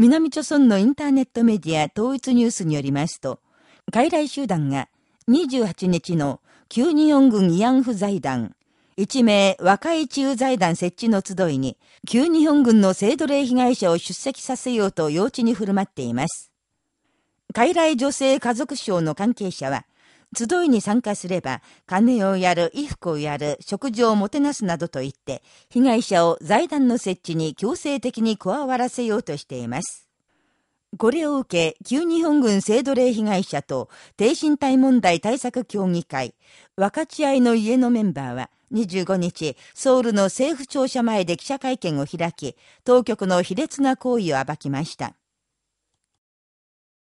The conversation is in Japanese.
南朝村のインターネットメディア統一ニュースによりますと、傀儡集団が28日の旧日本軍慰安婦財団、一名若い中財団設置の集いに、旧日本軍の性奴隷被害者を出席させようと幼稚に振る舞っています。傀儡女性家族省の関係者は、集いに参加すれば、金をやる、衣服をやる、食事をもてなすなどと言って、被害者を財団の設置に強制的に加わらせようとしています。これを受け、旧日本軍性奴隷被害者と低身体問題対策協議会、分かち合いの家のメンバーは、25日、ソウルの政府庁舎前で記者会見を開き、当局の卑劣な行為を暴きました。